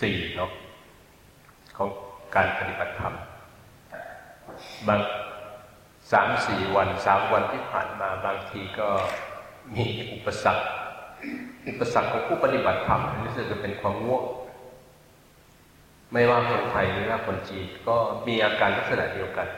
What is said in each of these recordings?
สี่เนาะของการปฏิบัติธรรมบางสามสี่วันสามวันที่ผ่านมาบางทีก็มีอุปสรรค อุปสรรคของผู้ปฏิบัติธรรมรู้สึกจะเป็นความง่วงไม่ว่าคนไทยหรือว่าคนจีนก็มีอาการลักษณะเดียวกัน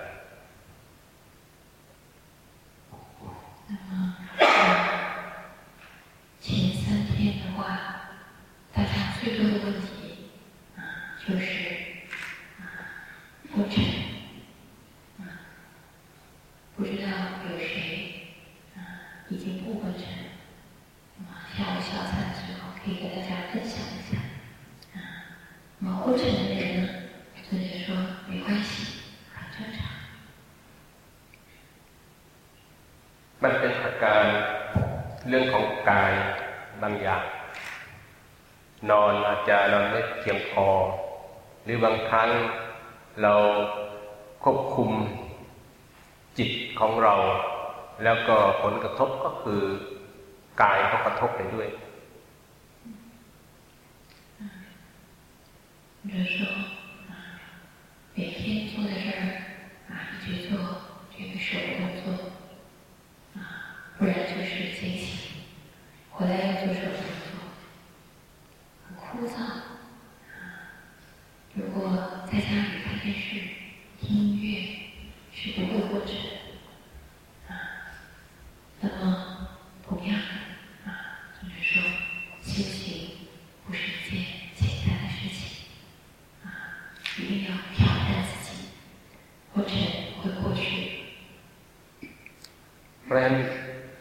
ะฉะนั้น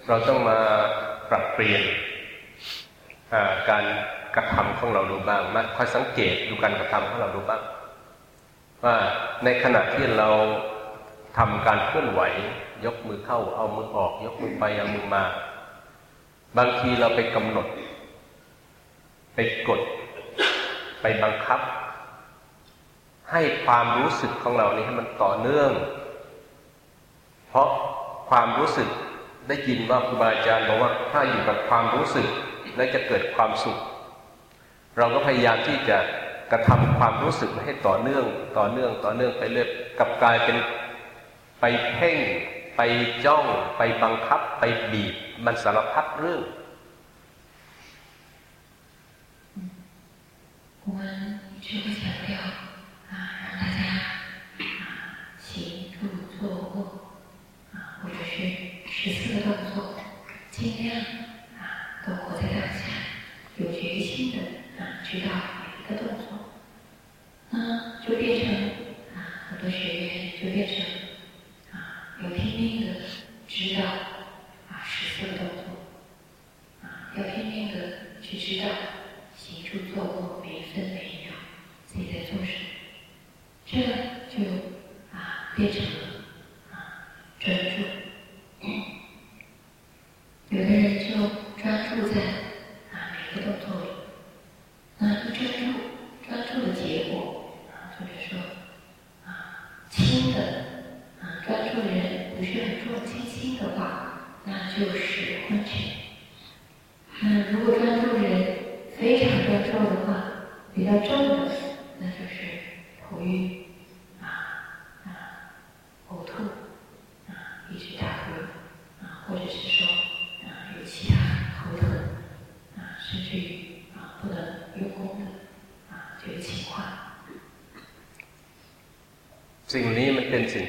เราต้องมาปรับเปลี่ยนการกระทำของเราดูบ้างมาคอยสังเกตดูการกระทำของเราดูบ้าง ว่าในขณะที่เราทำการเคลื่อนไหว ยกมือเข้าเอามือออก ยกมือไปเอามือมา บางทีเราไปกำหนด ไปกด ไปบังคับ ให้ความรู้สึกของเรานี้ให้มันต่อเนื่อง เพราะความรู้สึก ได้ยินว่าครูบาอาจารย์บอกว่าถ้าอยู่กับความรู้สึกแล้วจะเกิดความสุข เราก็พยายามที่จะกระทำความรู้สึกให้ต่อเนื่อง ต่อเนื่อง ต่อเนื่องไปเรื่อยกลับกลายเป็นไปเพ่ง ไปจ้อง ไปบังคับ ไปบีบ มันสารพัดเรื่อง 我们一直会强调 知道每一个动作，那就变成啊很多学员就变成啊有拼命的知道啊十四个动作。啊，要拼命的去知道行住坐卧每一分每一秒自己在做什么，这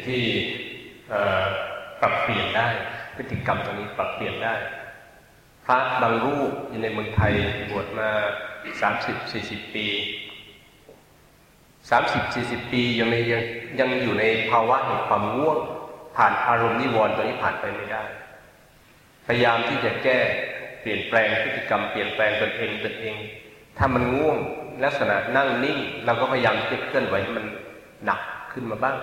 ที่ปรับเปลี่ยนได้ พฤติกรรมตรงนี้ปรับเปลี่ยนได้ พระบางรูปอยู่ในเมืองไทยบวชมาสามสิบสี่สิบปีสามสิบสี่สิบปียังในยังยังอยู่ในภาวะแห่งความง่วง ผ่านอารมณ์นิวรณ์ตัวนี้ผ่านไปไม่ได้ พยายามที่จะแก้เปลี่ยนแปลงพฤติกรรมเปลี่ยนแปลงตนเองตนเอง ถ้ามันง่วงลักษณะนั่งนิ่ง เราก็พยายามเคลื่อนไหวให้มันหนักขึ้นมาบ้าง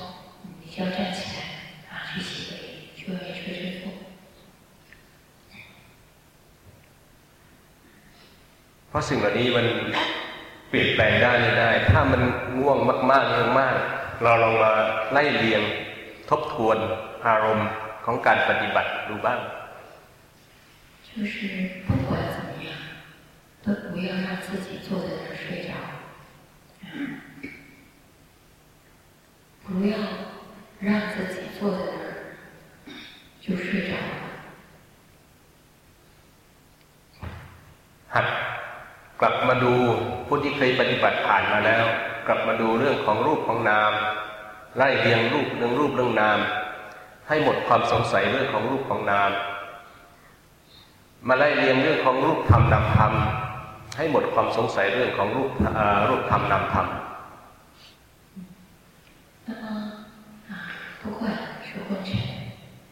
ะสิ่งเหล่านี้มันเปลี่ยนแปลงได้ไม่ได้ ถ้ามันง่วงมากๆมากๆเราลองมาไล่เรียงทบทวนอารมณ์ของการปฏิบัติดูบ้าง就是不管怎么样，都不要让自己坐在那儿睡着，不要让自己坐在那儿就睡着 กลับมาดูผู้ที่เคยปฏิบัติผ่านมาแล้ว กลับมาดูเรื่องของรูปของนาม ไล่เรียงรูปเรื่องรูปเรื่องนาม ให้หมดความสงสัยเรื่องของรูปของนาม มาไล่เรียงเรื่องของรูปธรรมนามธรรม ให้หมดความสงสัยเรื่องของรูปรูปธรรมนามธรรม那么啊，不管是昏沉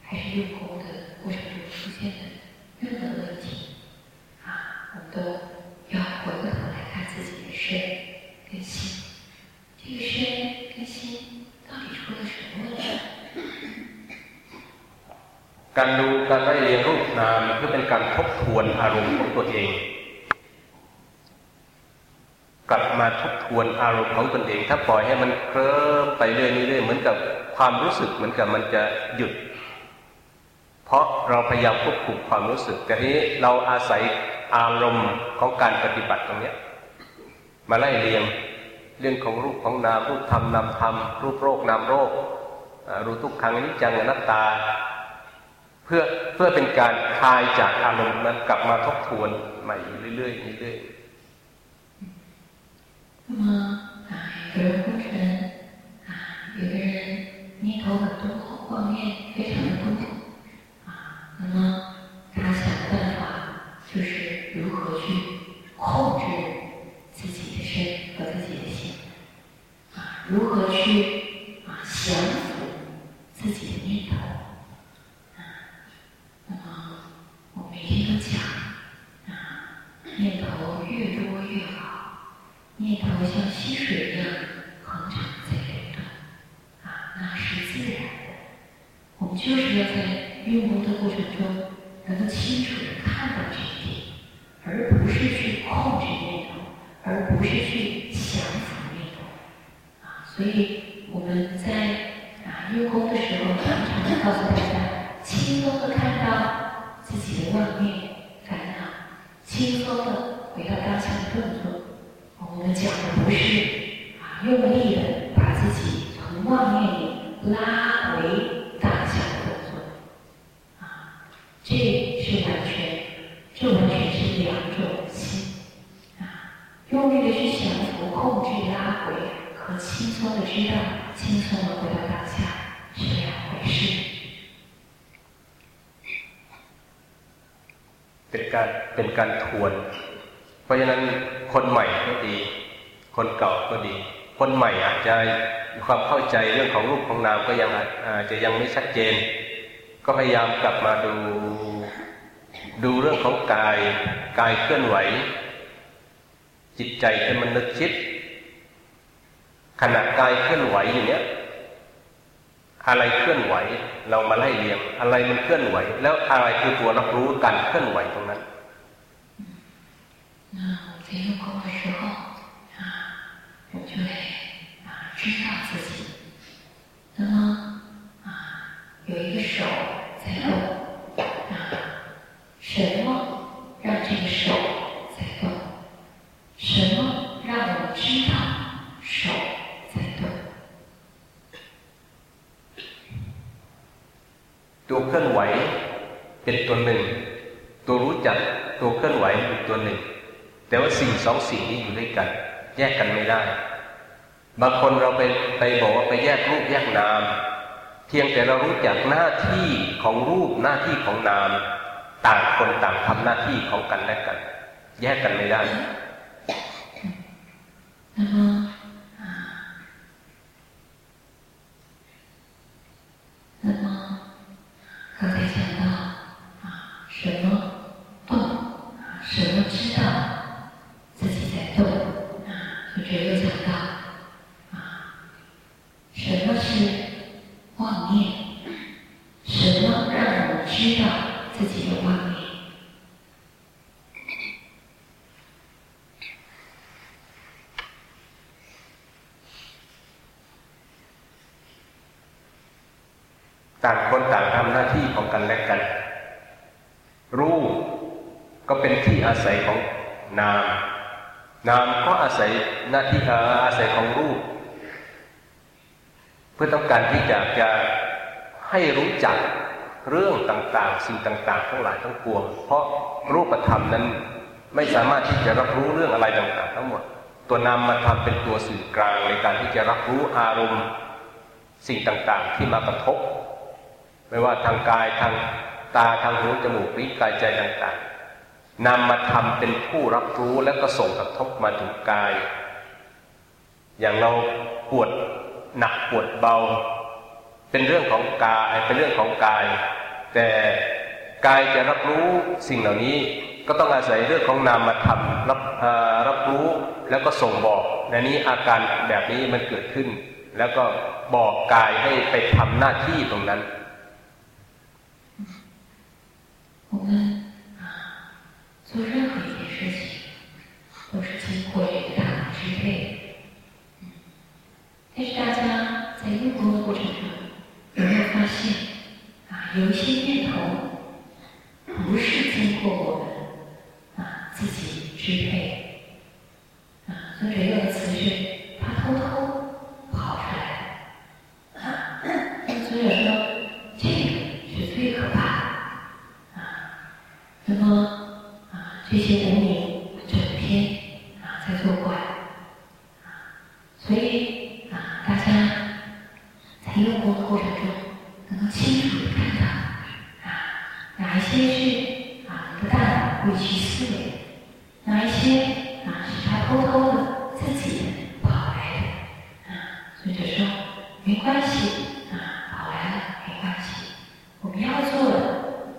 还是用功的过程中出现的任何问题啊，我们都 心到底出了什么问题？การดูการไล่เรียงรูปนามเพื่อเป็นการทบทวนอารมณ์ของตัวเอง กลับมาทบทวนอารมณ์ของตนเอง ถ้าปล่อยให้มันเคลิ้มไปเรื่อยๆเหมือนกับความรู้สึกเหมือนกับมันจะหยุด เพราะเราพยายามควบคุมความรู้สึก แต่ทีนี้เราอาศัยอารมณ์ของการปฏิบัติตรงนี้มาไล่เรียง เรื่องของรูปของนามรูปธรรมนามธรรม รูปโรคนามโรครู้ทุกครั้งนิจจังอนัตตา เพื่อเพื่อเป็นการคลายจากอารมณ์นั้นกลับมาทบทวนใหม่เรื่อยๆเรื่อยๆ那么啊，有个人昏沉啊，有的人念头很多，妄念非常的多啊，那么 อาจจะยังไม่ชัดเจน ก็พยายามกลับมาดู ดูเรื่องของกาย กายเคลื่อนไหว จิตใจที่มันนึกคิด ขณะกายเคลื่อนไหวอยู่เนี้ยอะไรเคลื่อนไหว เรามาไล่เรียง อะไรมันเคลื่อนไหว แล้วอะไรคือตัวรับรู้การเคลื่อนไหวตรงนั้น那么 เป็นตัวหนึ่ง ตัวรู้จักตัวเคลื่อนไหวเป็นตัวหนึ่ง แต่ว่าสิ่งสองสิ่งนี้อยู่ด้วยกัน แยกกันไม่ได้ บางคนเราไปไปบอกว่าไปแยกรูปแยกนาม เพียงแต่เรารู้จักหน้าที่ของรูปหน้าที่ของนาม ต่างคนต่างทำหน้าที่ของกันและกัน แยกกันไม่ได้ นามก็อาศัยหน้าที่อาศัยของรูป เพื่อต้องการที่จะจะให้รู้จักเรื่องต่างๆ สิ่งต่างๆ ทั้งหลายทั้งปวง เพราะรูปธรรมนั้นไม่สามารถที่จะรับรู้เรื่องอะไรต่างๆ ทั้งหมด ตัวนามมาทำเป็นตัวสื่อกลางในการที่จะรับรู้อารมณ์สิ่งต่างๆ ที่มากระทบ ไม่ว่าทางกายทางตาทางหูจมูกลิ้นกายใจต่างๆ นำมาทำเป็นผู้รับรู้แล้วก็ส่งกระทบมาถึงกาย อย่างเราปวดหนักปวดเบา เป็นเรื่องของกายเป็นเรื่องของกาย แต่กายจะรับรู้สิ่งเหล่านี้ก็ต้องอาศัยเรื่องของนามธรรมรับรับรู้แล้วก็ส่งบอกในนี้อาการแบบนี้มันเกิดขึ้น แล้วก็บอกกายให้ไปทำหน้าที่ตรงนั้น 但是大家在用功的过程中。有没有发现啊？有一些念头不是经过我们啊自己支配啊，作者用的词是他偷偷跑出来啊。作者说这个是最可怕的啊。那么啊，这些无名过程中，能够清楚的看到啊，哪一些是啊你的大脑会去思维，哪一些啊是他偷偷的自己跑来的啊。所以说没关系啊，跑来了没关系，我们要做的，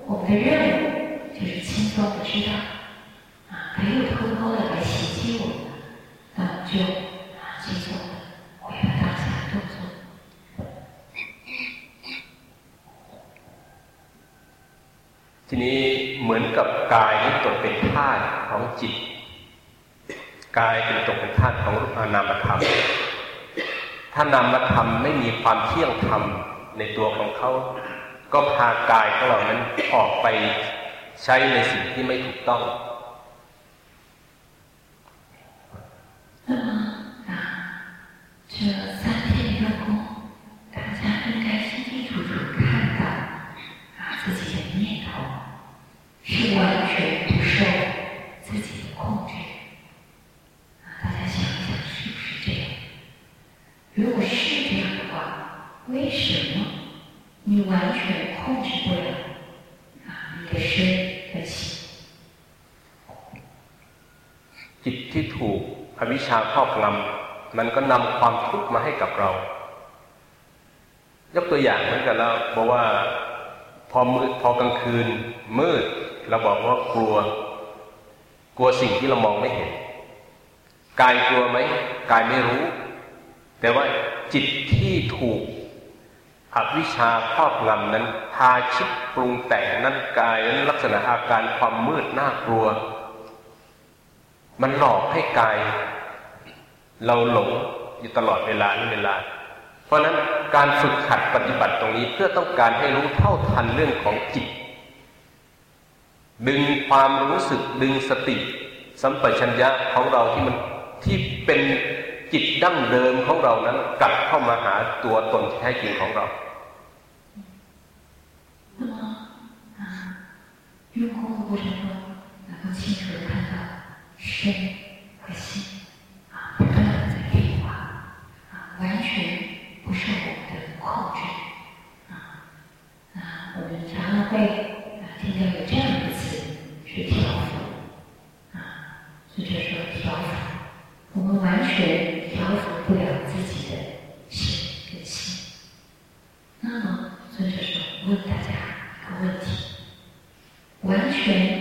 我们的任务就是轻松的知道 จิต กายเป็นตกเป็นธาตุของนามธรรม ถ้านามธรรมไม่มีความเที่ยงธรรมในตัวของเขา ก็พากายของเรานั้นออกไปใช้ในสิ่งที่ไม่ถูกต้อง มันก็นำความทุกข์มาให้กับเรา ยกตัวอย่างเหมือนกันแล้วบอกว่าพอมืดพอกลางคืน มืดเราบอกว่ากลัว กลัวสิ่งที่เรามองไม่เห็นกายกลัวไหมกายไม่รู้ แต่ว่าจิตที่ถูกอวิชาครอบงำนั้นพาคิดปรุงแต่งนั้นกายนั้นลักษณะอาการความมืดน่ากลัว มันหลอกให้กาย เราหลงอยู่ตลอดเวลาเวลา เพราะนั้นการฝึกหัดปฏิบัติตรงนี้เพื่อต้องการให้รู้เท่าทันเรื่องของจิตดึงความรู้สึกดึงสติ สัมปชัญญะของเราที่มันที่เป็นจิตดั้งเดิมของเรานั้นกลับเข้ามาหาตัวตนแท้จริงของเรา那么啊，用功的过程中，能够清楚的看到实 身和心 不受我们的控制啊。那我们常常会啊听到有这样的词是调伏啊，所以就说调伏，我们完全调伏不了自己的心跟心。那么，所以就说问大家一个问题：完全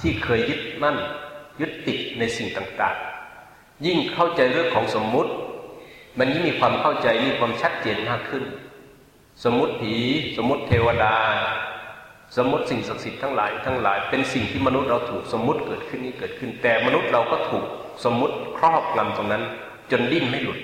ที่เคยยึดมั่น ยึดติดในสิ่งต่างๆ ยิ่งเข้าใจเรื่องของสมมุติ มันยิ่งมีความเข้าใจมีความชัดเจนมากขึ้น สมมติผี สมมติเทวดา สมมติสิ่งศักดิ์สิทธิ์ทั้งหลายทั้งหลาย เป็นสิ่งที่มนุษย์เราถูกสมมติเกิดขึ้นนี้เกิดขึ้น แต่มนุษย์เราก็ถูกสมมติครอบงำตรงนั้น จนดิ้นไม่หลุด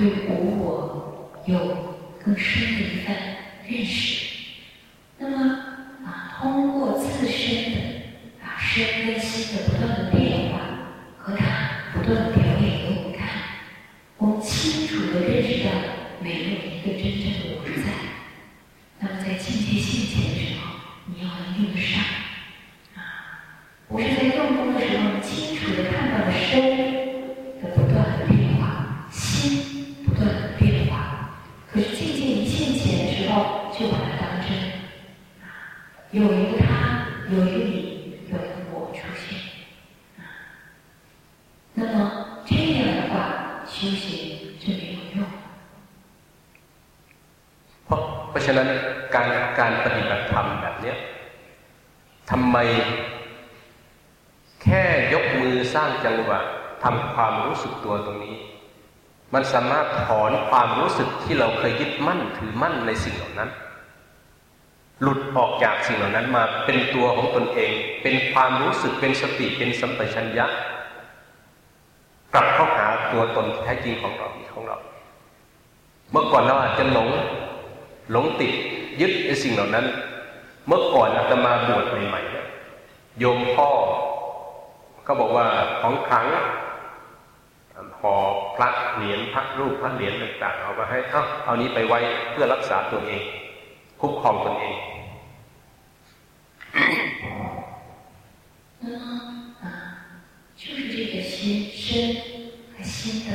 对无我有更深的 สามารถถอนความรู้สึกที่เราเคยยึดมั่นถือมั่นในสิ่งเหล่านั้น หลุดออกจากสิ่งเหล่านั้นมาเป็นตัวของตนเอง เป็นความรู้สึกเป็นสติเป็นสัมปชัญญะกลับเข้าหาตัวตนแท้จริงของเราของเรา เมื่อก่อนเราอาจจะหลงหลงติดยึดไอ้สิ่งเหล่านั้น เมื่อก่อนอาตมาบวชใหม่ๆโยมพ่อก็บอกว่าของขัง ห่อพระเหรียญพระรูปพระเหรียญต่างๆ เอามาให้เอ้าเอานี้ไปไว้เพื่อรักษาตัวเอง คุ้มครองตนเอง 那么啊，就是这个心身和心的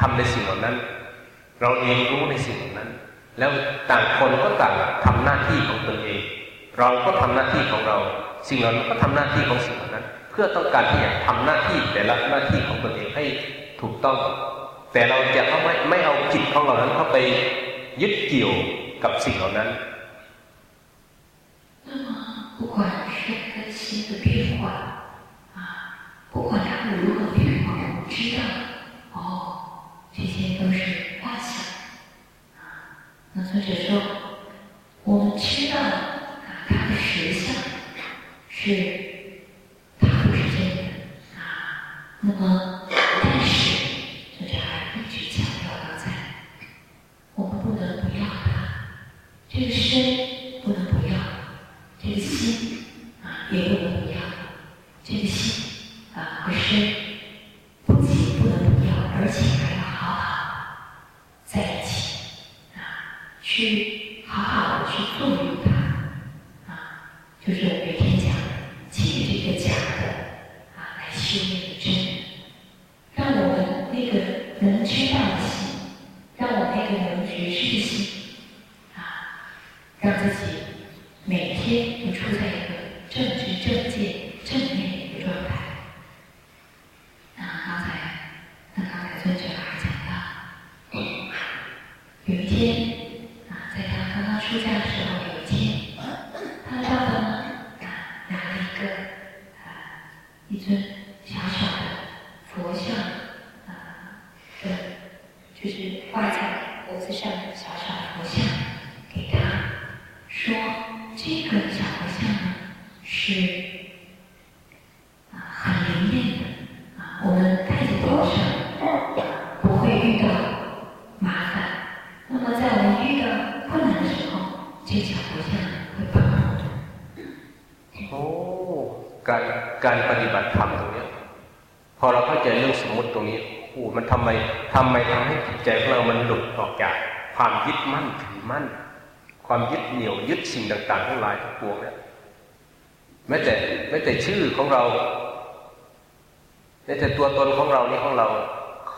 ทำในสิ่งเหล่านั้น เราเองรู้ในสิ่งเหล่านั้น แล้วต่างคนก็ต่างทำหน้าที่ของตนเอง เราก็ทำหน้าที่ของเรา สิ่งเหล่านั้นก็ทำหน้าที่ของสิ่งเหล่านั้น เพื่อต้องการที่จะทำหน้าที่แต่ละหน้าที่ของตนเองให้ถูกต้อง แต่เราจะไม่ไม่เอาจิตของเรานั้นเข้าไปยึดเกี่ยวกับสิ่งเหล่านั้น那么不管是根心的变化啊，不管 那作者说，我们知道啊，它的实相是它不是真的啊。那么，但是作者还一直强调到在，我们不能不要它，这个身不能不要，这个心啊也不能不要，这个啊，说这个小佛像呢是 สิ่งต่างๆ ทั้งหลายทั้งปวงเนี่ยแม้แต่แม้แต่ชื่อของเราแม้แต่ตัวตนของเรานี่ของเรา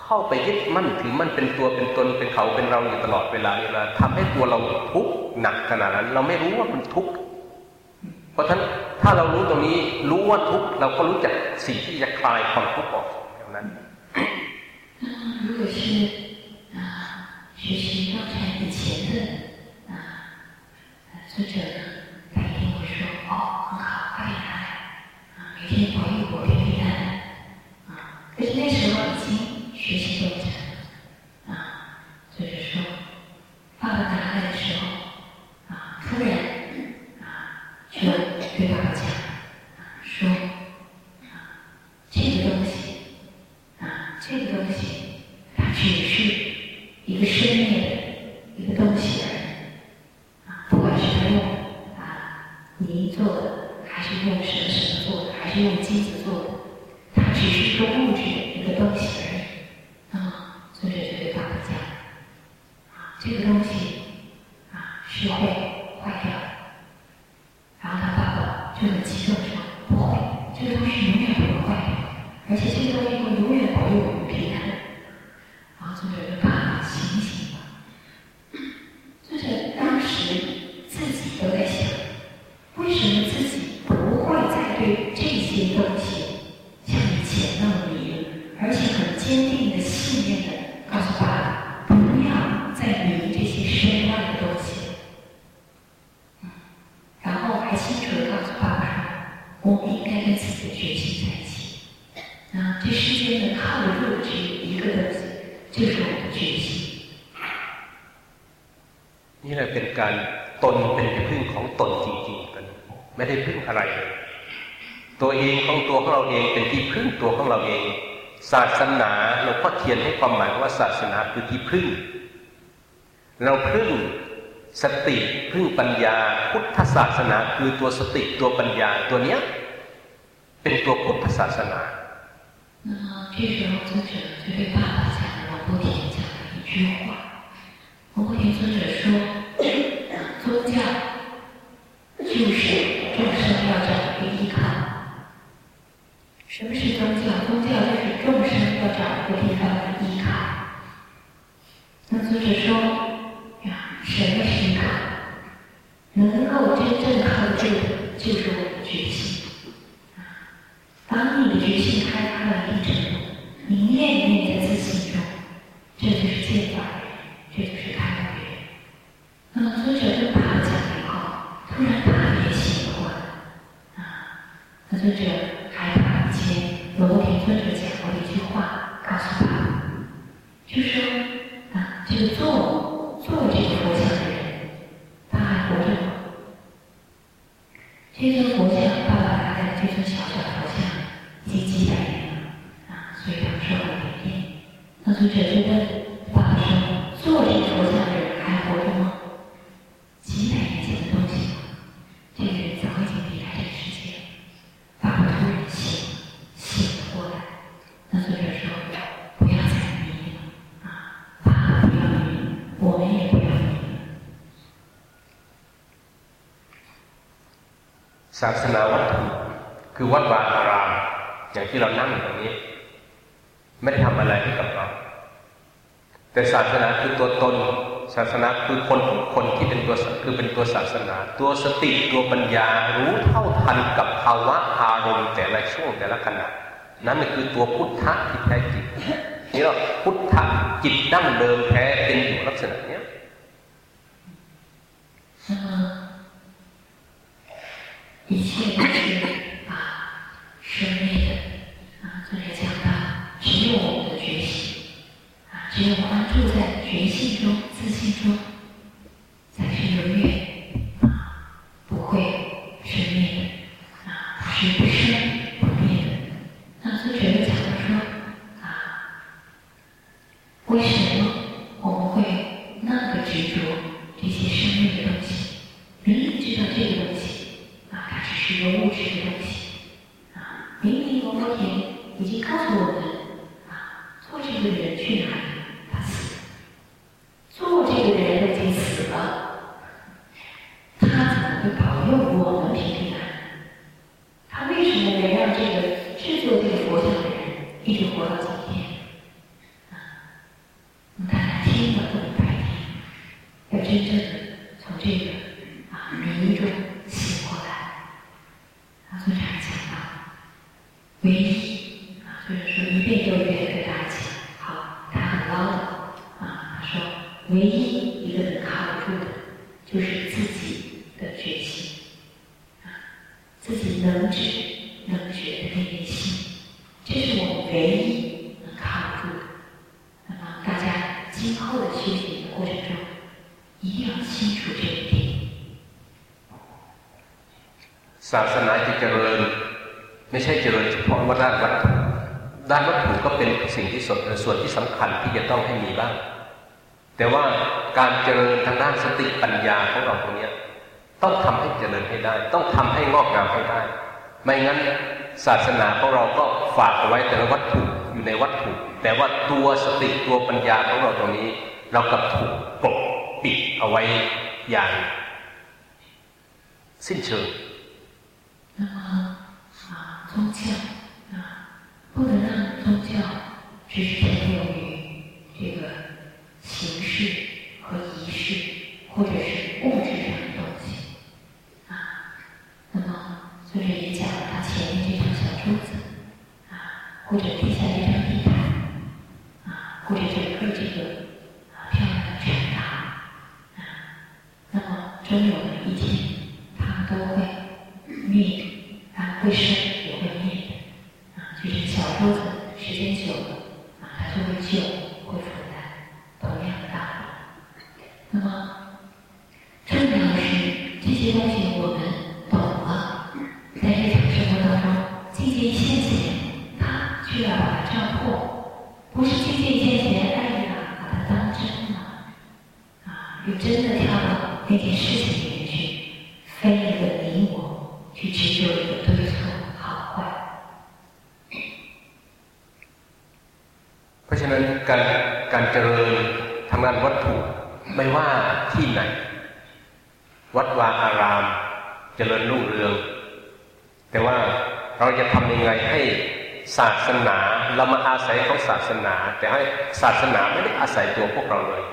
เข้าไปยึดมั่นถือมั่นเป็นตัวเป็นตนเป็นเขาเป็นเราอยู่ตลอดเวลาเวลาทำให้ตัวเราทุกข์หนักขนาดนั้น เราไม่รู้ว่ามันทุกข์เพราะฉะนั้นถ้าเรารู้ตรงนี้รู้ว่าทุกข์เราก็รู้จักสิ่งที่จะคลายความทุกข์ออก 呃作者呢，他一定会说哦很好，快点来啊，每天保佑我平平安安啊。可是那时候已经学习道禅了啊，就是说爸爸拿来的时候啊，突然啊就对他讲啊说啊这个东西。啊，这个东西它只是一个生灭的一个东西而已。啊，不管是他用啊泥做的，还是用什么什么做的，还是用金子做的，它只是一个物质一个东西而已。那么作者就对爸爸讲，啊，这个东西啊是会坏掉的。然后他爸爸就很激动说：“不会，这个东西永远不会坏掉，而且这个东西会永远保佑我 ตัวของเราเอง ศาสนาหลวงพ่อเทียนให้ความหมายว่าศาสนาคือที่พึ่ง เราพึ่งสติพึ่งปัญญา พุทธศาสนาคือตัวสติตัวปัญญาตัวเนี้ยเป็นตัวพุทธศาสนา 那么这时候作者就对爸爸讲了王波田讲的一句话：我 佛国田尊者说，宗教就是众生要找一个依靠。 什么是宗教？宗教就是众生要找一个地方来依靠。那作者说，呀，什么是依靠？能够真正靠住的，就是我的决心。当你的决心开发到一定程度，你念一念在自信中，这就是见法，这就是开悟人。那么尊者跟爸爸讲了以后，突然特别喜欢，啊，那尊者罗罗田尊者讲过一句话告诉他，就说啊，这个做做这个佛像的人，他还活着吗？这尊佛 ตัวตน ศาสนาคือคนของคนที่เป็นตัวคือเป็นตัวศาสนา ตัวสติตัวปัญญารู้เท่าทันกับภาวะอารมณ์แต่ละช่วงแต่ละขณะนั่นคือตัวพุทธะที่แท้จริงนี่เราพุทธะจิตดั้งเดิมแท้เป็นอยู่ลักษณะเนี้ย一切。只有安住在觉性中、自信中， ศาสนาจะเจริญ ไม่ใช่เจริญเฉพาะว่าด้านวัตถุด้านวัตถุก็เป็นสิ่งที่ส่วนส่วนที่สำคัญที่จะต้องให้มีบ้าง แต่ว่าการเจริญทางด้านสติปัญญาของเราตรงนี้ต้องทำให้เจริญให้ได้ ต้องทำให้งอกงามให้ได้ ไม่งั้นศาสนาของเราก็ฝากเอาไว้แต่ละวัตถุอยู่ในวัตถุ แต่ว่าตัวสติตัวปัญญาของเราตรงนี้ เรากับถูกปกปิดเอาไว้อย่างสิ้นเชิง 那么啊，宗教啊，不能让宗教只是停留于这个形式和仪式，或者是会生也会灭的，啊，就是小桌子时间久了，啊，它就会旧，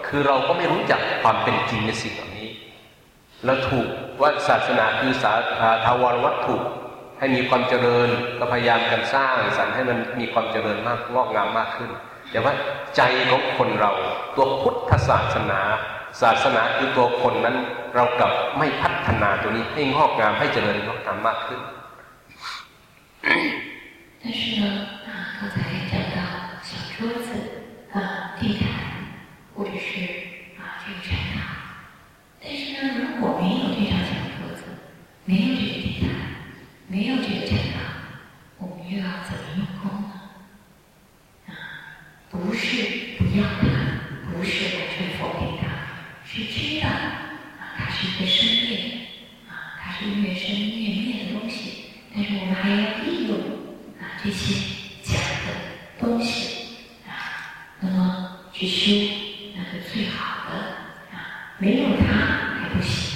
คือเราก็ไม่รู้จักความเป็นจริงในสิ่งเหล่านี้เราถูกว่าศาสนาคือสาทาวรวัตถุให้มีความเจริญก็พยายามกันสร้างสรรค์ให้มันมีความเจริญมากงอกงามมากขึ้น แต่ว่าใจของคนเราตัวพุทธศาสนา ศาสนาคือตัวคนนั้นเรากลับไม่พัฒนาตัวนี้ให้งอกงามให้เจริญงอกงามมากขึ้น但是呢，啊，刚才讲到小桌子、啊地毯， 或者是啊这个禅堂，但是呢，如果没有这张小桌子，没有这个地毯，没有这个禅堂，我们又要怎么用功呢？啊，不是不要它，不是完全否定它，是知道啊它是一个生灭，啊它是越生越灭的东西，但是我们还要利用啊。这些假的东西啊，那么去修那是最好的啊，没有它还不行。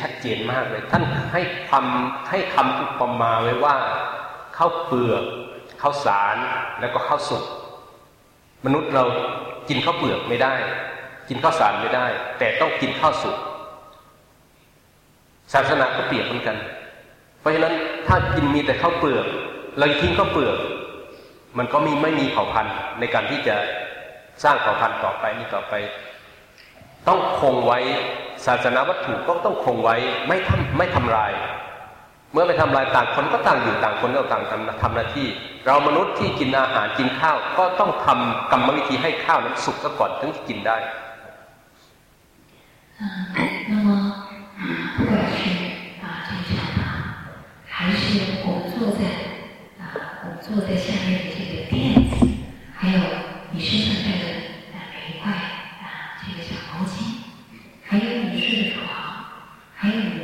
ชัดเจนมากเลย ท่านให้ความให้คำอุปมาไว้ว่าข้าวเปลือกข้าวสารแล้วก็ข้าวสุกมนุษย์เรากินข้าวเปลือกไม่ได้ กินข้าวสารไม่ได้ แต่ต้องกินข้าวสุกศาสนาก็เปรียบเหมือนกัน เพราะฉะนั้นถ้ากินมีแต่ข้าวเปลือก เราทิ้งข้าวเปลือก มันก็มีไม่มีเผ่าพันธุ์ในการที่จะสร้างเผ่าพันธุ์ต่อไปนี่ต่อไป ต้องคงไว้ ศาสนาวัตถุก็ต้องคงไว้ไม่ทำไม่ทำลาย เมื่อไม่ทำลายต่างคนก็ต่างอยู่ต่างคนก็ต่างทำทำหน้าที่ เรามนุษย์ที่กินอาหารกินข้าว ก็ต้องทำกรรมวิธีให้ข้าวนั้นสุกซะก่อนถึงจะกินได้那么不管是啊这个禅堂，还是我们坐在啊我们坐在下 还有你睡的床，还有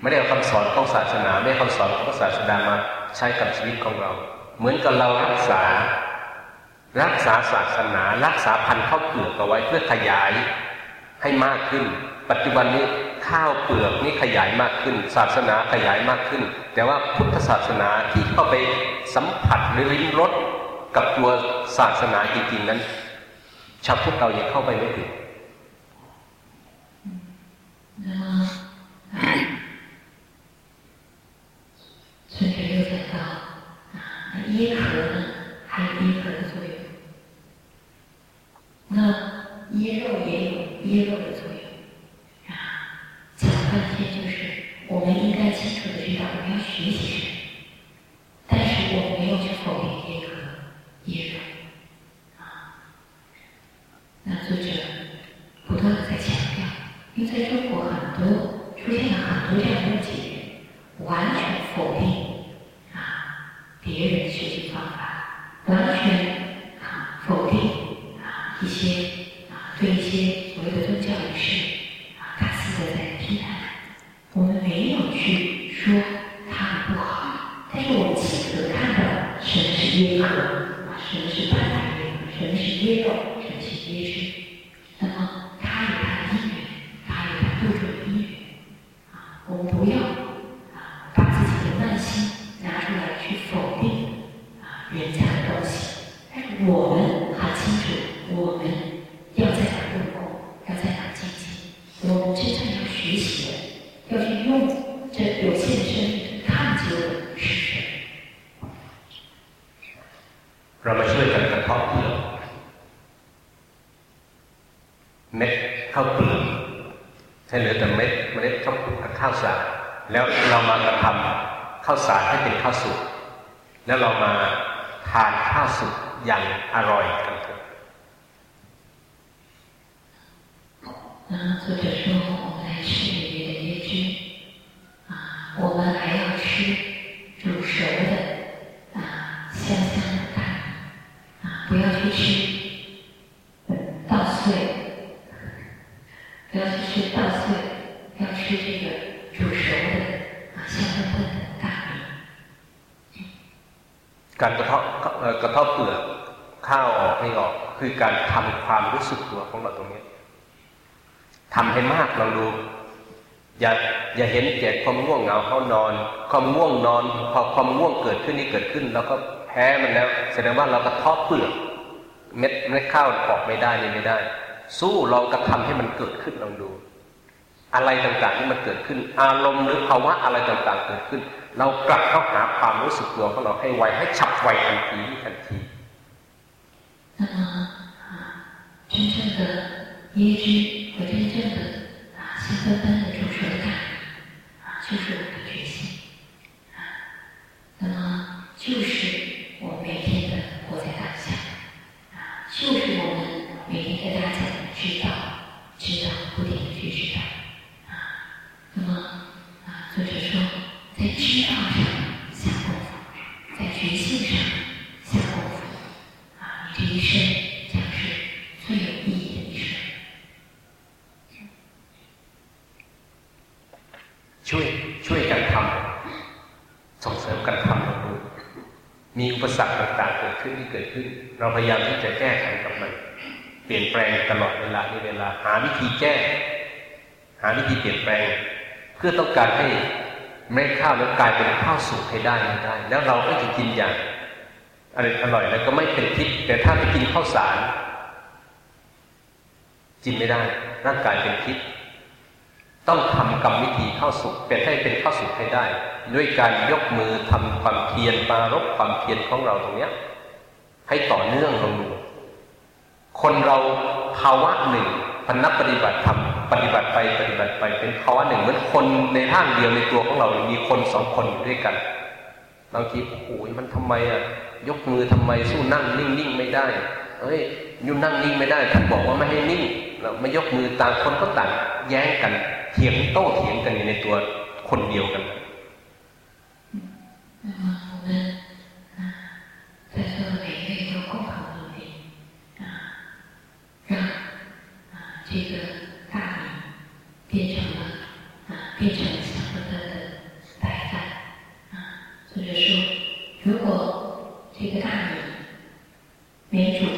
ไม่ได้เอาคำสอนของศาสนา ไม่ได้คำสอนของศาสนามาใช้กับชีวิตของเรา เหมือนกับเรารักษา รักษาศาสนา รักษาพันธุ์ข้าวเปลือกเอาไว้เพื่อขยายให้มากขึ้น ปัจจุบันนี้ข้าวเปลือกนี่ขยายมากขึ้น ศาสนาขยายมากขึ้น แต่ว่าพุทธศาสนาที่เข้าไปสัมผัสหรือลิ้มรสกับตัวศาสนาจริงๆนั้น ชาวพุทธเรายังเข้าไปไม่ถึง 那么，孙子又讲到啊，椰壳呢，还有椰壳的作用。那椰肉也有椰肉的作用啊。讲半天就是，我们应该清楚的知道我们要学习什么，但是我们没有去否定椰壳、椰肉啊。那作者不断的在强调，因为在中国很多出现了很多这样的问题，完全否定别人的学习方法，完全啊否定啊一些啊对一些所谓的宗教仪式啊大肆的在批判。我们没有去说它不好，但是我们清楚的看到什么是耶和啊，什么是半大椰壳，什么是耶肉，什么是椰汁，那么 ความง่วงนอน พอความง่วงเกิดขึ้นนี่เกิดขึ้นเราก็แพ้มันแล้ว แสดงว่าเรากระเทาะเปลือก เม็ดเม็ดข้าวออกไม่ได้นี่ไม่ได้ สู้ลองกระทำให้มันเกิดขึ้นลองดู อะไรต่างๆที่มันเกิดขึ้น อารมณ์หรือภาวะอะไรต่างๆ เกิดขึ้น เรากลับเข้าหาความรู้สึกตัวของเราให้ไวให้ฉับไวทันทีทันที 那么啊，真正的椰汁和真正的啊香喷喷的煮熟的大米啊，就是 สรรคต่างๆเกิดขึ้นที่เกิดขึ้น เราพยายามที่จะแก้ไขกับมัน เปลี่ยนแปลงตลอดเวลามีเวลา หาวิธีแก้ หาวิธีเปลี่ยนแปลง เพื่อต้องการให้เมล็ดข้าวนั้นกลายเป็นข้าวสุกให้ได้ให้ได้ แล้วเราก็จะกินอย่างอร่อยอร่อยแล้วก็ไม่เป็นพิษแต่ถ้าไปกินข้าวสารกินไม่ได้ร่างกายเป็นพิษ ต้องทำกรรมวิธีเข้าสุขเป็นให้เป็นเข้าสุขให้ได้ ด้วยการยกมือทำความเพียรปรารบความเพียรของเราตรงเนี้ยให้ต่อเนื่องลงดูคนเราภาวะหนึ่งพนับปฏิบัติธรรมปฏิบัติไปปฏิบัติไปเป็นภาวะหนึ่งเหมือนคนในร่างเดียวในตัวของเรามีคนสองคนอยู่ด้วยกันบางทีโอ้ยมันทำไมอะยกมือทำไมสู้นั่งนิ่งๆไม่ได้เอ้ยอยู่นั่งนิ่งไม่ได้ท่านบอกว่าไม่ให้นิ่งเราไม่ยกมือต่างคนก็ต่างแย้งกัน ถียงโต้เถียงกันอยู่ในตัวคนเดียวกัน这个大米变成了啊，变成了祥和的白饭啊，就是说，如果这个大米没煮。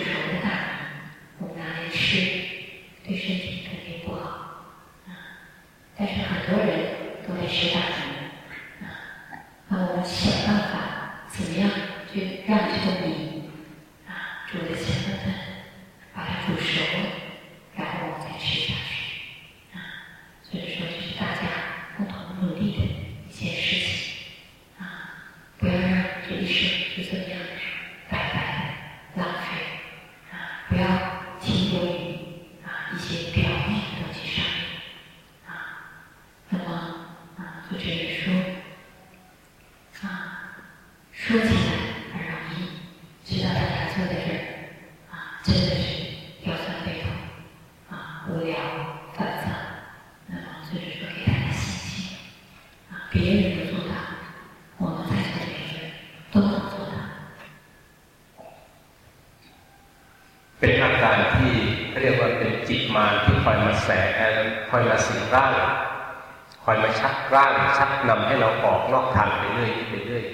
ร่างชักนำให้เราออกนอกทางไปเรื่อยไปเรื่อย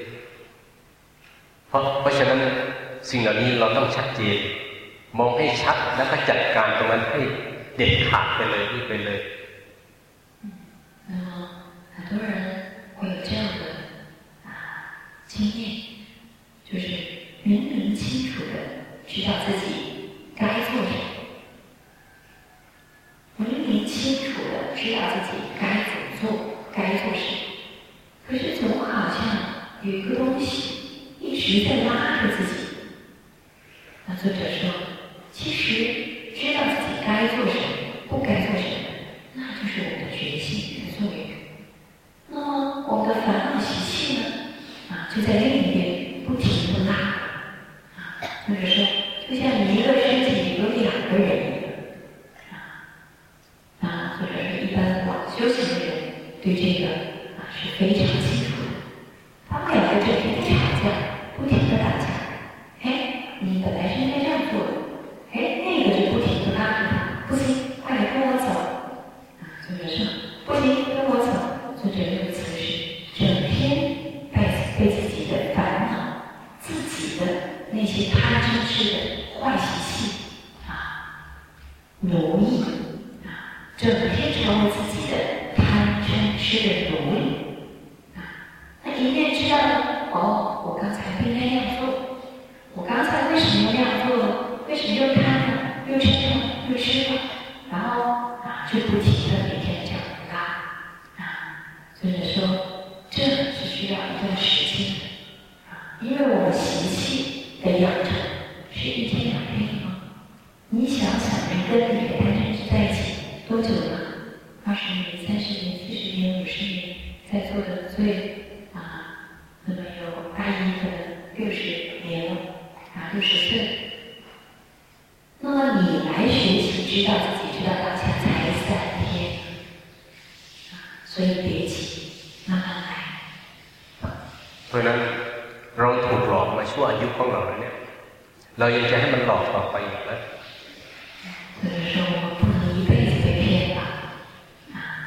เพราะเพราะฉะนั้นสิ่งเหล่านี้เราต้องชัดเจน มองให้ชัดแล้วก็จัดการตรงนั้นให้เด็ดขาดไปเลยนี่ไปเลย 其实知道自己该做什么，不该做什么，那就是我们的觉性的作用。那么我们的烦恼习气呢？啊，就在另一边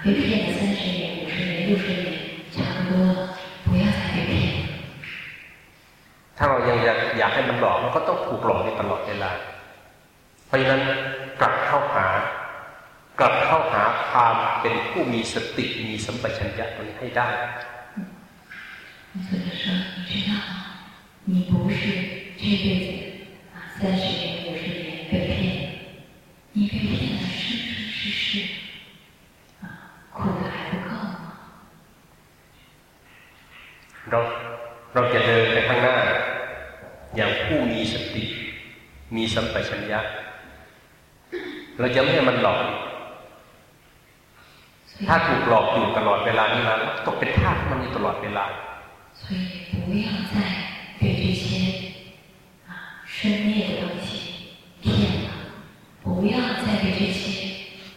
被骗了三十年、五十年、六十年，差不多了，不要再被骗了。 ถ้าเรายังอยากอยากให้มันหลอกมันก็ต้องถูกหลอกอยู่ตลอดเวลา เพราะฉะนั้นกลับเข้าหา กลับเข้าหาความเป็นผู้มีสติมีสัมปชัญญะตรงนี้ให้ได้ 或者说，你知道吗？你不是这辈子啊三十年、五十年被骗，你被骗了生生世世， เราเราจะเดินไปข้างหน้า อย่างผู้มีสติ มีสัมปชัญญะ เราจะไม่ให้มันหลอก 所以 ถ้าถูกหลอกอยู่ตลอดเวลานี้มาแล้วตกเป็นทาสมันอยู่ตลอดเวลา 所以不要再被这些啊生灭的东西骗了，不要再被这些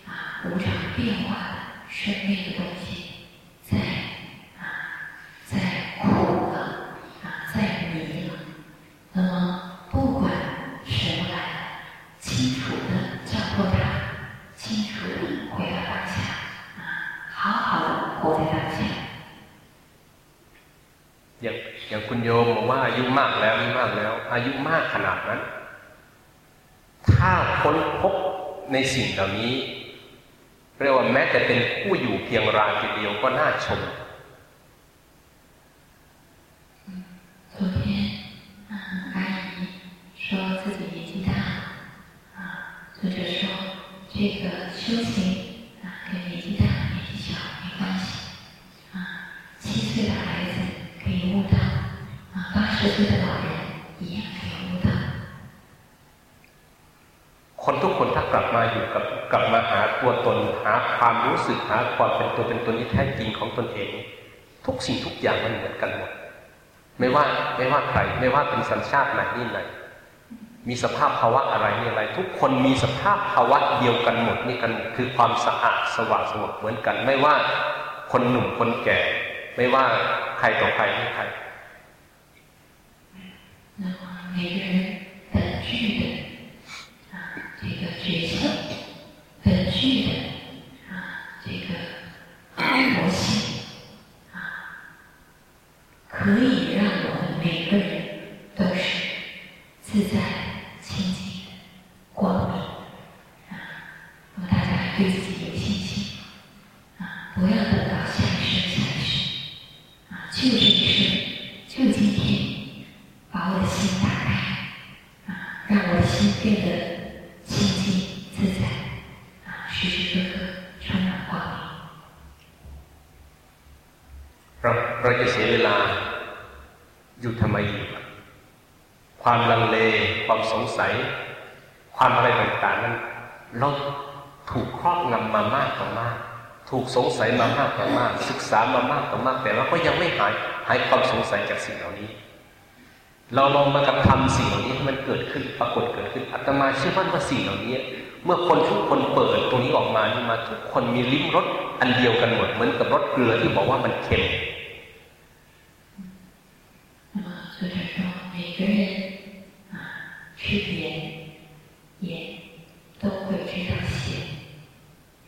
啊无常变化的生灭的东西再 ในสิ่งเหล่านี้เรียกว่าแม้แต่เป็นผู้อยู่เพียงรายเดียวก็น่าชม昨天啊，阿姨说自己年纪大啊，作者说这个修行啊跟年纪大年纪小没关系啊，七岁的孩子可以悟道啊，八十岁的老人 กลับมาอยู่กับกลับมาหาตัวตนหาความรู้สึกหาความเป็นตัวเป็นตนที่แท้จริงของตนเอง ทุกสิ่งทุกอย่างมันเหมือนกันหมดไม่ว่าไม่ว่าใครไม่ว่าเป็นสัญชาติไหนนี่ไหนมีสภาพภาวะอะไรนี่อะไร ทุกคนมีสภาพภาวะเดียวกันหมดนี่กันคือความสะอาดสว่างสงบเหมือนกัน ไม่ว่าคนหนุ่มคนแก่ ไม่ว่าใครต่อใครไม่ใครในเรื่อง 可以让我们每个人都是自在 ความอะไรต่างๆนั้นเราถูกครอบงำมามากต่อมาก ถูกสงสัยมามากต่อมาก ศึกษามามากต่อมาก แต่เราก็ยังไม่หายหายความสงสัยจากสิ่งเหล่านี้ เราลองมากระทำสิ่งเหล่านี้ให้มันเกิดขึ้น ปรากฏเกิดขึ้นอาตมาเชื่อมั่นว่าสิ่งเหล่านี้ เมื่อคนทุกคนเปิดตรงนี้ออกมานี่มา ทุกคนมีลิ้มรสอันเดียวกันหมดเหมือนกับรสเกลือที่บอกว่ามันเค็ม那么作者说，每个人啊吃盐 也都会知道咸，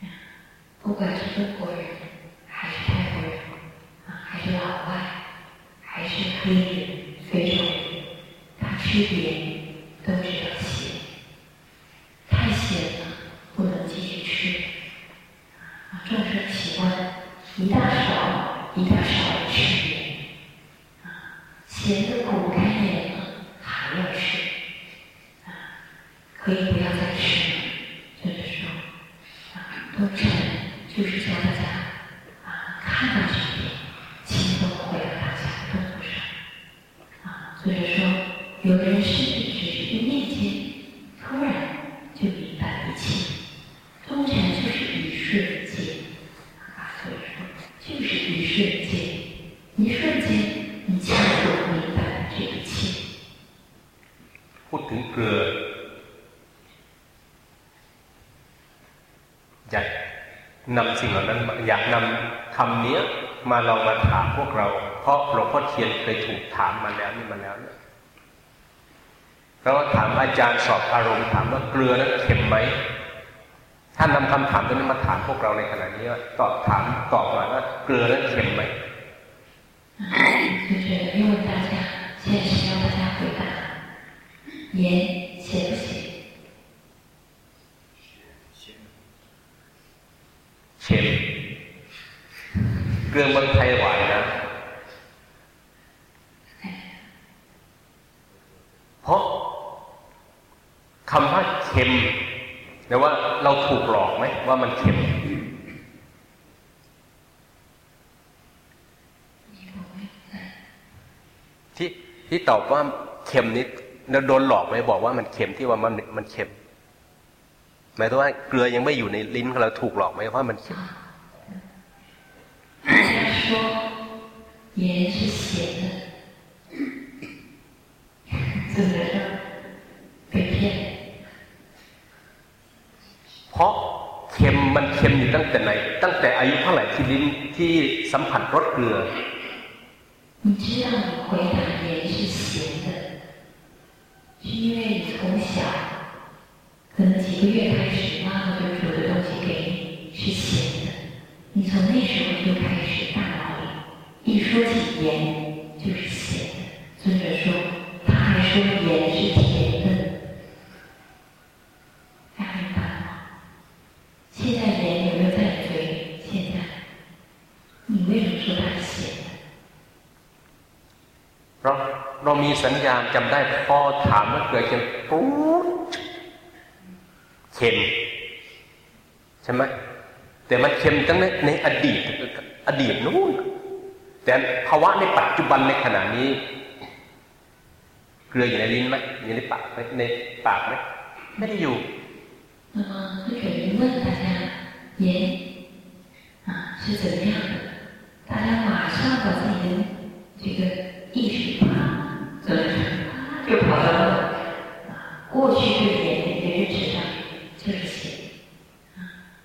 啊，不管是中国人 นำสิ่งเหล่านั้นมาอยากนำคำเนี้ย มาลองมาถามพวกเรา เพราะหลวงพ่อเทียนเคยถูกถามมาแล้วนี่มาแล้วเนี่ยเราก็ถามอาจารย์สอบอารมณ์ถามว่าเกลือนั้นเค็มไหมท่านนำคำถามตัวนี้มาถามพวกเราในขณะนี้ว่าตอบถามตอบมาว่าเกลือนั้นเค็มไหม 就是因为大家现在是要大家回答，盐 เกลือเมืองไทยหวานนะ เพราะคำว่าเค็มแต่ว่าเราถูกหลอกไหมว่ามันเค็มที่ที่ตอบว่าเค็มนี้เราโดนหลอกไหมบอกว่ามันเค็มที่ว่ามันมันเค็มหมายถึงว่าเกลือยังไม่อยู่ในลิ้นของเราถูกหลอกไหมว่ามันเค็ม 盐是咸的，怎么着？被骗。 เพราะเค็มมันเค็มอยู่ตั้งแต่ไหน ตั้งแต่อายุเท่าไหร่ที่ลิ้นที่สัมผัสรสเกลือ 你知道你回答盐是咸的，是因为你从小可能几个月开始，妈妈就煮的东西给你是咸的，你从那时候就开始 说起盐就是咸的。尊者说，他还说盐是甜的，大家明白吗？现在盐有没有在你嘴里？现在，你为什么说它是咸的？เราเรามีสัญญาณจำได้พอถามว่าเกิดเค็มปุ๊บเค็มใช่ไหมแต่มันเค็มตั้งในในอดีตอดีตนู้น แต่ภาวะในปัจจุบันในขณะนี้ เกลืออยู่ในลิ้นไหมอยู่ในปากไหมในปากไหมไม่ได้อยู่那么会有人问大家盐啊是怎么样的？大家马上把自己的这个意识啊，怎么就跑到了啊过去对盐的认知上，就是咸啊。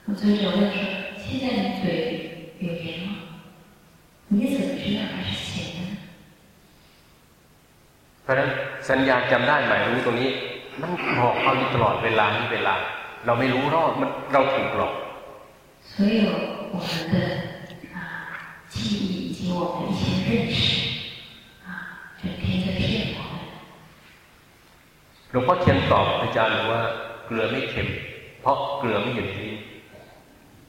我尊者问说：现在你嘴有盐吗？ 你怎么知道它是咸的？เพราะฉะนั้นสัญญาจำได้หมายรู้ตรงนี้มันบอกเราอยู่ตลอดเวลาที่เวลา เราไม่รู้รอดมันเราถูกหลอก所有我们的啊记忆以及我们的一些认识啊，整天在骗我们。หลวงพ่อเทียนตอบอาจารย์ว่า เกลือไม่เค็ม เพราะเกลือไม่อยู่ในลิ้น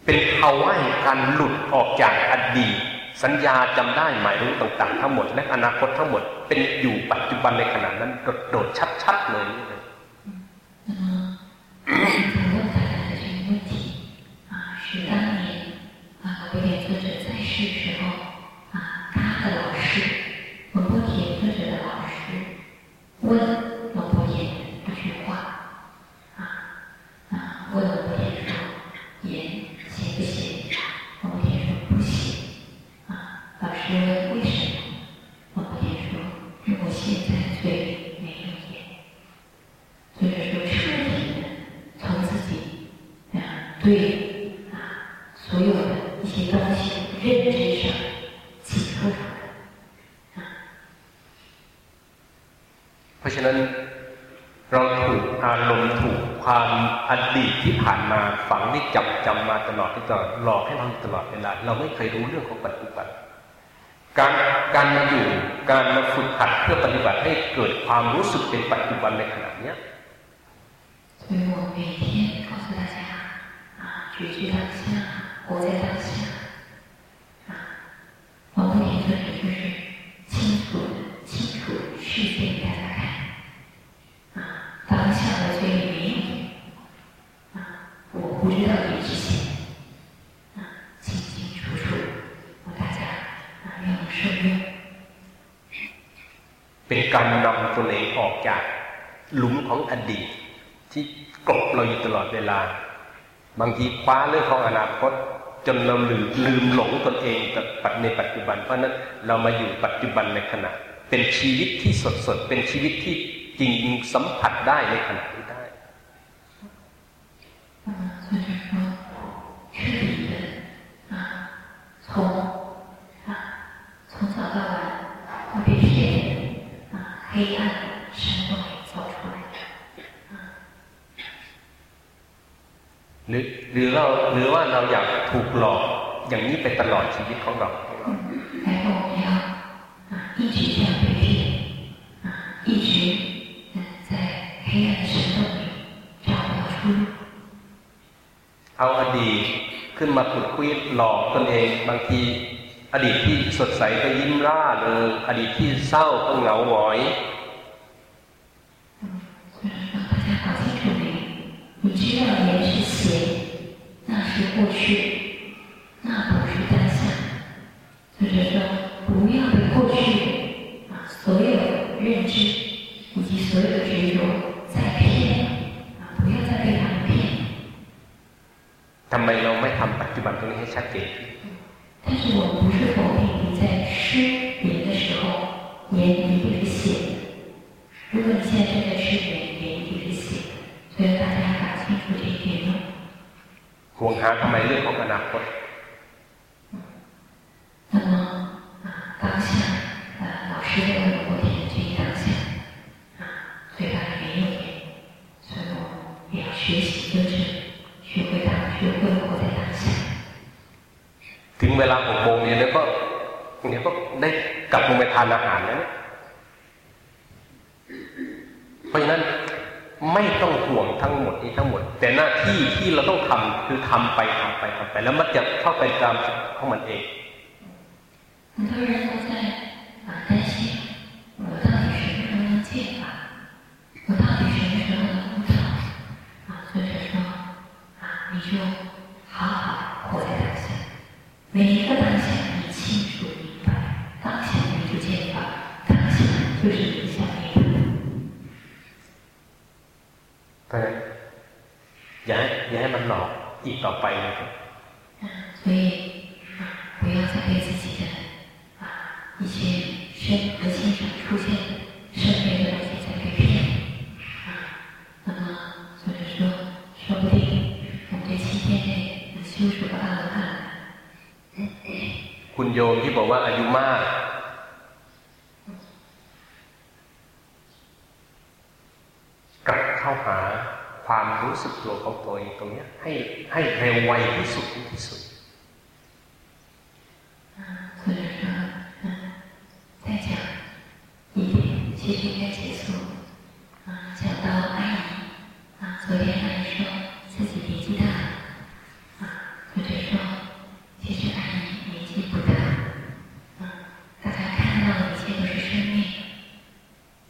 เป็นภาวะแห่งการหลุดออกจากอดีต สัญญาจำได้หมายรู้ต่าง ๆ ทั้งหมด และอนาคตทั้งหมด เป็นอยู่ปัจจุบันในขณะนั้นโดดชัด ๆ เลย ไม่เคยรู้เรื่องของปัจจุบันการการมาอยู่การมาฝึกหัดเพื่อปฏิบัติให้เกิดความรู้สึกเป็นปัจจุบันในขณะนี้所以我每天告诉大家啊，觉知当下，活在当下啊，王不田这里就是清楚清楚世界给大家看啊，当下的最里面。不知道你之前 การนำตัวเองออกจากหลุมของอดีต ที่กบเราอยู่ตลอดเวลา บางทีคว้าเรื่องของอนาคตจนเราลืมลืมหลงตนเองกับในปัจจุบัน เพราะนั้นเรามาอยู่ปัจจุบันในขณะ เป็นชีวิตที่สดสดเป็นชีวิตที่จริงสัมผัสได้ในขณะนี้ได้ หรือหรือเราหรือว่าเราอยากถูกหลอกอย่างนี้ไปตลอดชีวิตของเรา然后我们要啊一直这样被骗啊，一直在黑暗的深洞里找不到出路。เอาอดีตขึ้นมาขุดคุยหลอกตนเองบางที อดีตที่สดใสก็ยิ้มร่าเลยอดีตที่เศร้าก็เหงาหงอย你知道盐是咸，那 是过去，那不是当下。就是说，不要被过去啊所有认知以及所有的执着再骗啊，不要再被他们骗。ทำไมเราไม่ทำปัจจุบันตรงนี้ให้ชัดเจน但是我不是否定你在吃盐的时候，盐一定是咸的。如果你现在正在吃盐，盐一定是咸的。所以大家搞清楚这一点喽。 ห่วงหาทำไมเรื่องของอนาคต那么啊，当下呃，老师在问我题这一当下啊，嘴巴里没有盐，所以我也要学习纠正。学会当学会活在当下ถึงเวลาหกโมงเนี่ยแล้วก็เนี่ยก็ได้กลับลงไปทานอาหารแล้วเพราะฉะนั้นไม่ต้องห่วงทั้ง ง ที่ที่เราต้องทำคือทำไปทำไปทำไป แล้วมันจะเข้าไปตามของมันเอง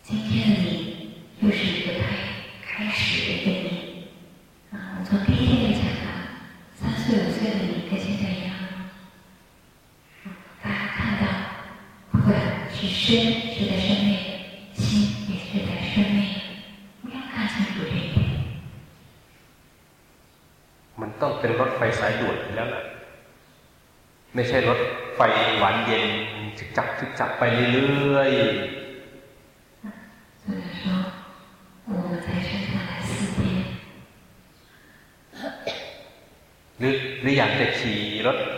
今天的你又是一个开开始的一个你，啊，我从第一天就讲了，三岁五岁的你跟现在一样吗？大家看到，不管是身是在生命，心也是在生命，一定要看清楚这一点。 มันต้องเป็นรถไฟสายด่วนอยู่แล้วล่ะ ไม่ใช่รถไฟหวานเย็นจึกจักจึกจักไปเรื่อย 所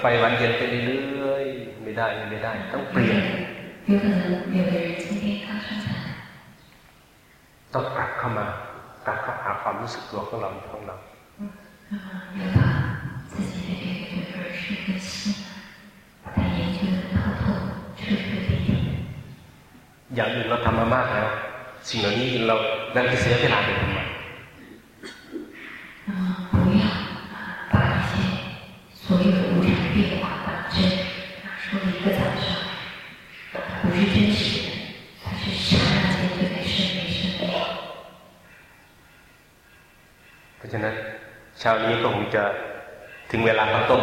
ไฟวันเย็นไปเรื่อยๆไม่ได้ไม่ได้ ต้องเปลี่ยนต้องกลับเข้ามากลับเข้าหาความรู้สึกตัวของเราของเราอย่างอื่นเราทำมามากแล้วสิ่งเหล่านี้เราดันเสียเวลาไปทำ ถึงเวลาข้าต้ม